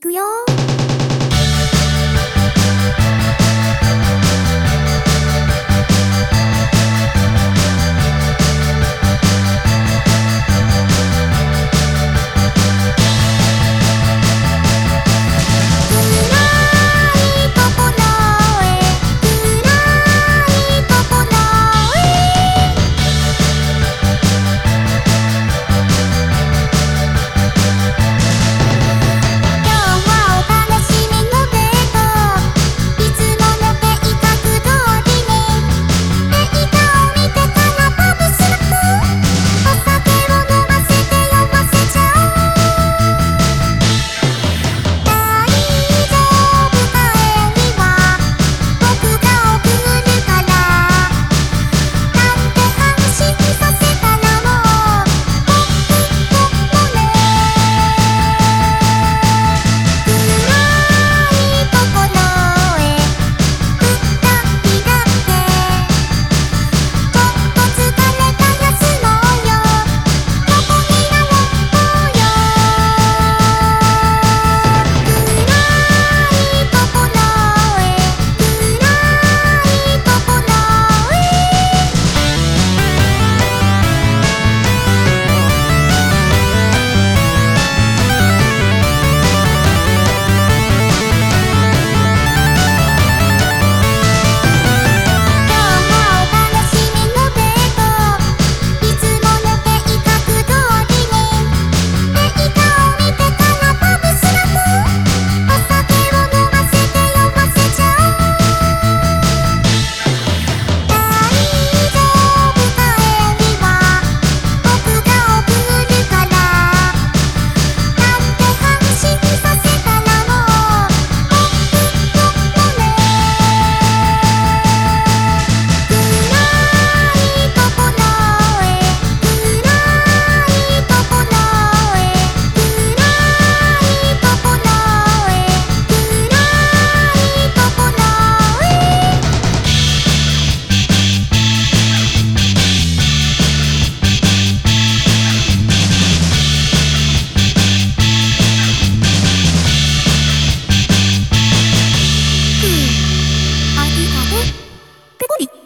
くよペコリ。